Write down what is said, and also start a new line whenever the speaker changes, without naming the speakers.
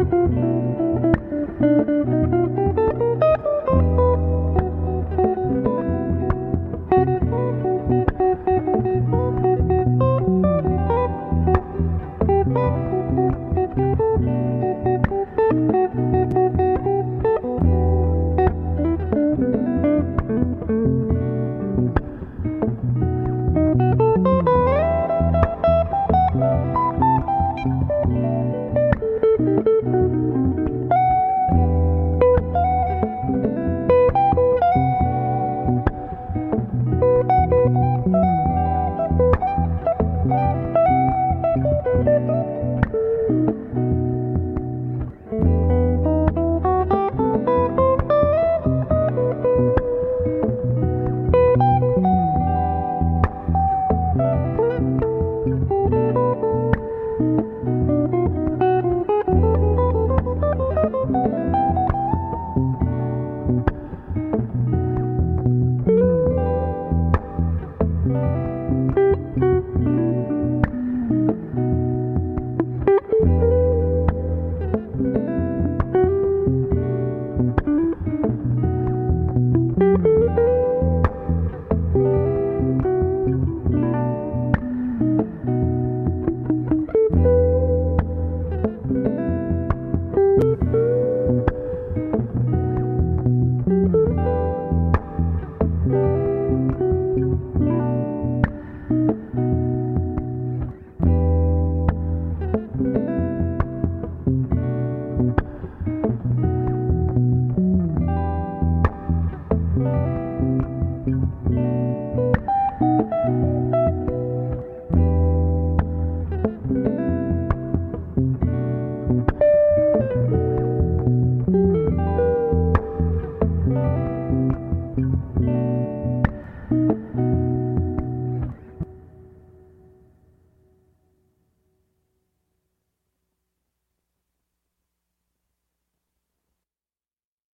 Música thank you